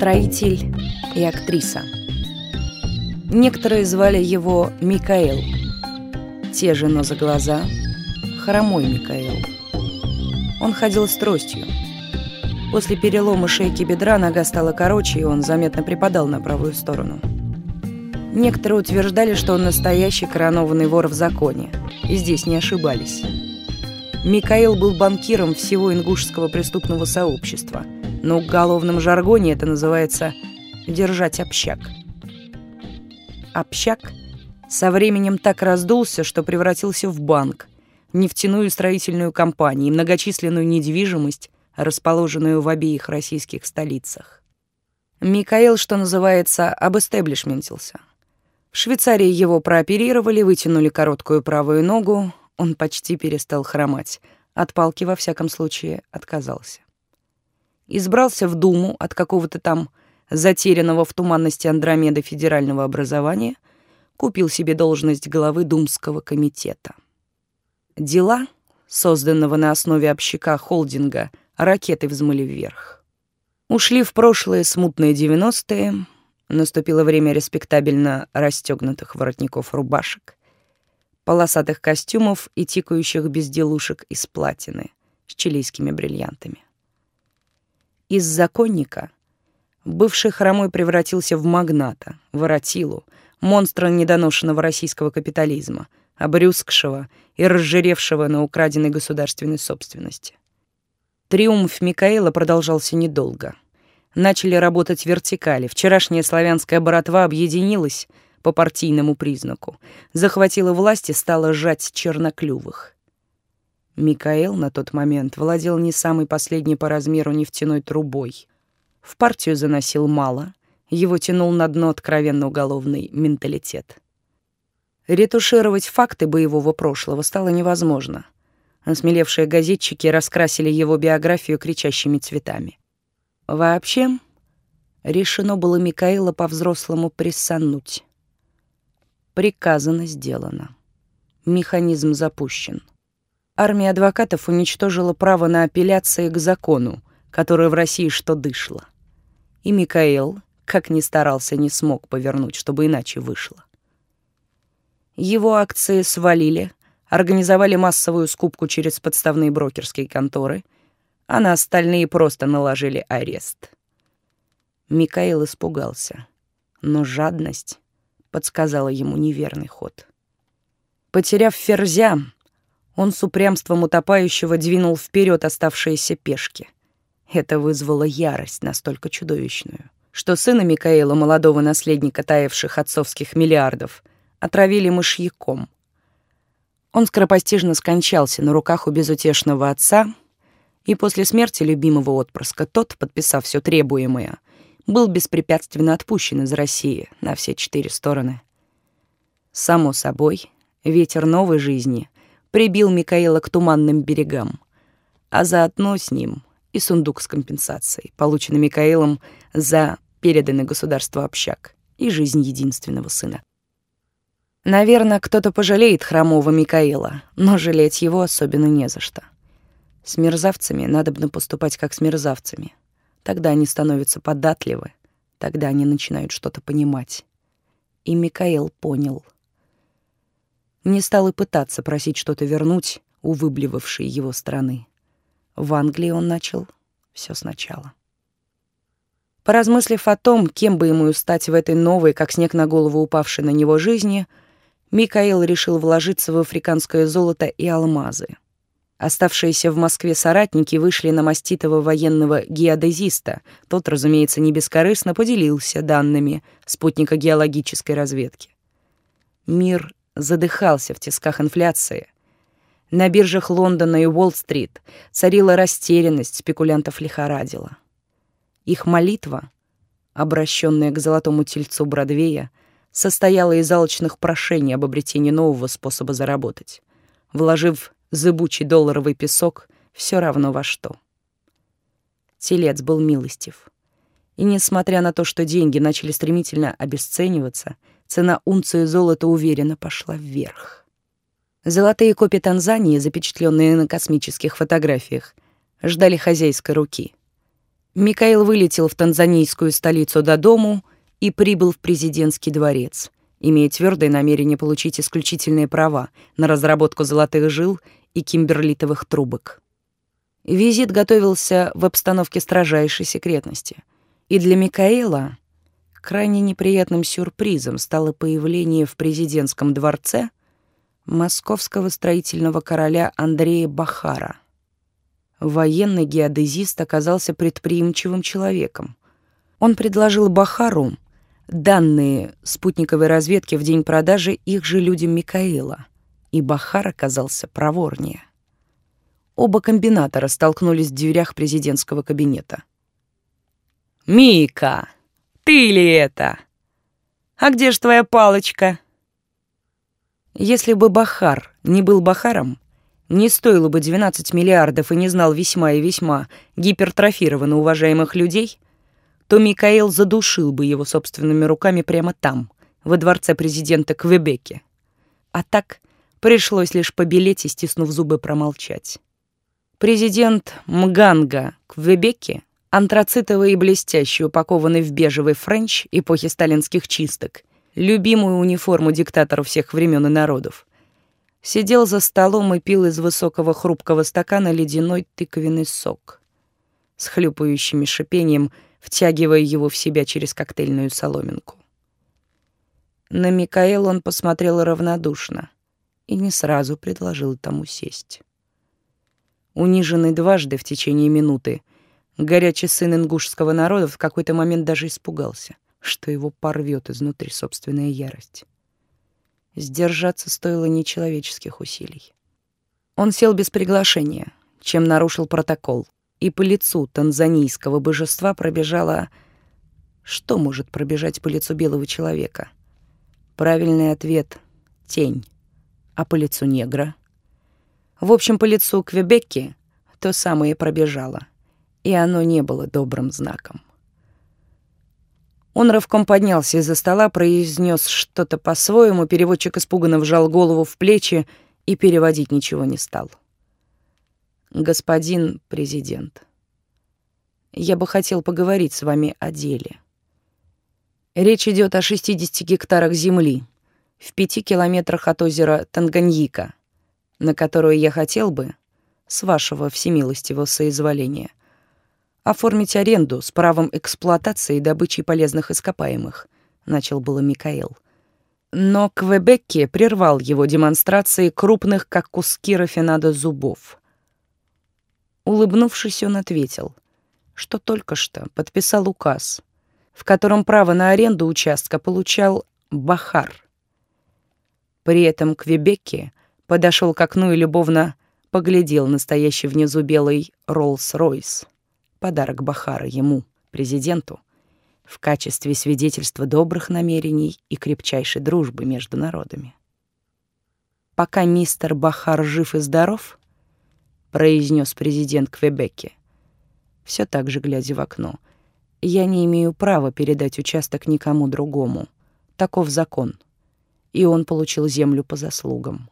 Строитель и актриса. Некоторые звали его Микаэл. Те же, но за глаза, хромой Микаэл. Он ходил с тростью. После перелома шейки бедра нога стала короче, и он заметно припадал на правую сторону. Некоторые утверждали, что он настоящий коронованный вор в законе, и здесь не ошибались. Микаэл был банкиром всего ингушского преступного сообщества, но в уголовном жаргоне это называется «держать общак». Общак со временем так раздулся, что превратился в банк, нефтяную строительную компанию и многочисленную недвижимость, расположенную в обеих российских столицах. Микаэл, что называется, обэстеблишментился. В Швейцарии его прооперировали, вытянули короткую правую ногу, он почти перестал хромать. От палки, во всяком случае, отказался. Избрался в Думу от какого-то там затерянного в туманности Андромеды федерального образования, купил себе должность главы Думского комитета. Дела, созданного на основе общака холдинга, ракеты взмыли вверх. Ушли в прошлые смутные девяностые, наступило время респектабельно расстегнутых воротников рубашек, полосатых костюмов и тикающих безделушек из платины с чилийскими бриллиантами. Из законника бывший хромой превратился в магната, воротилу, монстра недоношенного российского капитализма, обрюзгшего и разжиревшего на украденной государственной собственности. Триумф Микаэла продолжался недолго. Начали работать вертикали. Вчерашняя славянская братва объединилась — по партийному признаку, захватила власть и стала сжать черноклювых. Микаэл на тот момент владел не самой последней по размеру нефтяной трубой. В партию заносил мало, его тянул на дно откровенно уголовный менталитет. Ретушировать факты боевого прошлого стало невозможно. Осмелевшие газетчики раскрасили его биографию кричащими цветами. Вообще, решено было Микаэла по-взрослому прессануть. Приказано, сделано. Механизм запущен. Армия адвокатов уничтожила право на апелляции к закону, которое в России что дышло. И Микаэл, как ни старался, не смог повернуть, чтобы иначе вышло. Его акции свалили, организовали массовую скупку через подставные брокерские конторы, а на остальные просто наложили арест. Микаэл испугался, но жадность подсказала ему неверный ход. Потеряв ферзя, он с упрямством утопающего двинул вперед оставшиеся пешки. Это вызвало ярость настолько чудовищную, что сына Микаэла, молодого наследника таявших отцовских миллиардов, отравили мышьяком. Он скоропостижно скончался на руках у безутешного отца, и после смерти любимого отпрыска тот, подписав все требуемое, был беспрепятственно отпущен из России на все четыре стороны. Само собой, ветер новой жизни прибил Микаэла к туманным берегам, а заодно с ним и сундук с компенсацией, полученный Микаэлом за переданный государству общак и жизнь единственного сына. Наверное, кто-то пожалеет хромого Микаэла, но жалеть его особенно не за что. С мерзавцами надо поступать как с мерзавцами — Тогда они становятся податливы, тогда они начинают что-то понимать. И Микаэл понял. Не стал и пытаться просить что-то вернуть у выблевавшей его страны. В Англии он начал все сначала. Поразмыслив о том, кем бы ему стать в этой новой, как снег на голову упавшей на него жизни, Микаэл решил вложиться в африканское золото и алмазы — Оставшиеся в Москве соратники вышли на маститого военного геодезиста. Тот, разумеется, не бескорыстно поделился данными спутника геологической разведки. Мир задыхался в тисках инфляции. На биржах Лондона и Уолл-стрит царила растерянность, спекулянтов лихорадила. Их молитва, обращенная к золотому тельцу Бродвея, состояла из алчных прошений об обретении нового способа заработать. Вложив зыбучий долларовый песок все равно во что. Телец был милостив. И несмотря на то, что деньги начали стремительно обесцениваться, цена унции золота уверенно пошла вверх. Золотые копии Танзании, запечатленные на космических фотографиях, ждали хозяйской руки. Микаэл вылетел в танзанийскую столицу до дому и прибыл в президентский дворец, имея твердое намерение получить исключительные права на разработку золотых жил и кимберлитовых трубок. Визит готовился в обстановке строжайшей секретности. И для Микаэла крайне неприятным сюрпризом стало появление в президентском дворце московского строительного короля Андрея Бахара. Военный геодезист оказался предприимчивым человеком. Он предложил Бахару данные спутниковой разведки в день продажи их же людям Микаэла, и Бахар оказался проворнее. Оба комбинатора столкнулись в дверях президентского кабинета. «Мика, ты ли это? А где ж твоя палочка?» Если бы Бахар не был Бахаром, не стоило бы 12 миллиардов и не знал весьма и весьма гипертрофированно уважаемых людей, то Микаэл задушил бы его собственными руками прямо там, во дворце президента Квебеки. А так пришлось лишь побелеть и, стиснув зубы, промолчать. Президент Мганга Квебеки, антрацитовый и блестящий, упакованный в бежевый френч эпохи сталинских чисток, любимую униформу диктаторов всех времен и народов, сидел за столом и пил из высокого хрупкого стакана ледяной тыквенный сок с хлюпающими шипением, втягивая его в себя через коктейльную соломинку. На Микаэла он посмотрел равнодушно и не сразу предложил тому сесть. Униженный дважды в течение минуты, горячий сын ингушского народа в какой-то момент даже испугался, что его порвет изнутри собственная ярость. Сдержаться стоило нечеловеческих усилий. Он сел без приглашения, чем нарушил протокол, и по лицу танзанийского божества пробежала... Что может пробежать по лицу белого человека? Правильный ответ — тень. А по лицу негра — в общем, по лицу Квебекки то самое пробежало, и оно не было добрым знаком. Он рывком поднялся из-за стола, произнес что-то по-своему, переводчик испуганно вжал голову в плечи и переводить ничего не стал. «Господин президент, я бы хотел поговорить с вами о деле. Речь идет о 60 гектарах земли в пяти километрах от озера Танганьика — на которую я хотел бы, с вашего всемилостивого соизволения, оформить аренду с правом эксплуатации и добычи полезных ископаемых, начал было Микаэл. Но Квебекки прервал его демонстрации крупных, как куски рафинада, зубов. Улыбнувшись, он ответил, что только что подписал указ, в котором право на аренду участка получал Бахар. При этом Квебекки подошел к окну и любовно поглядел настоящий внизу белый Роллс-Ройс. Подарок Бахара ему, президенту, в качестве свидетельства добрых намерений и крепчайшей дружбы между народами. «Пока мистер Бахар жив и здоров», — произнес президент Квебеки, все так же глядя в окно, «я не имею права передать участок никому другому. Таков закон» и он получил землю по заслугам.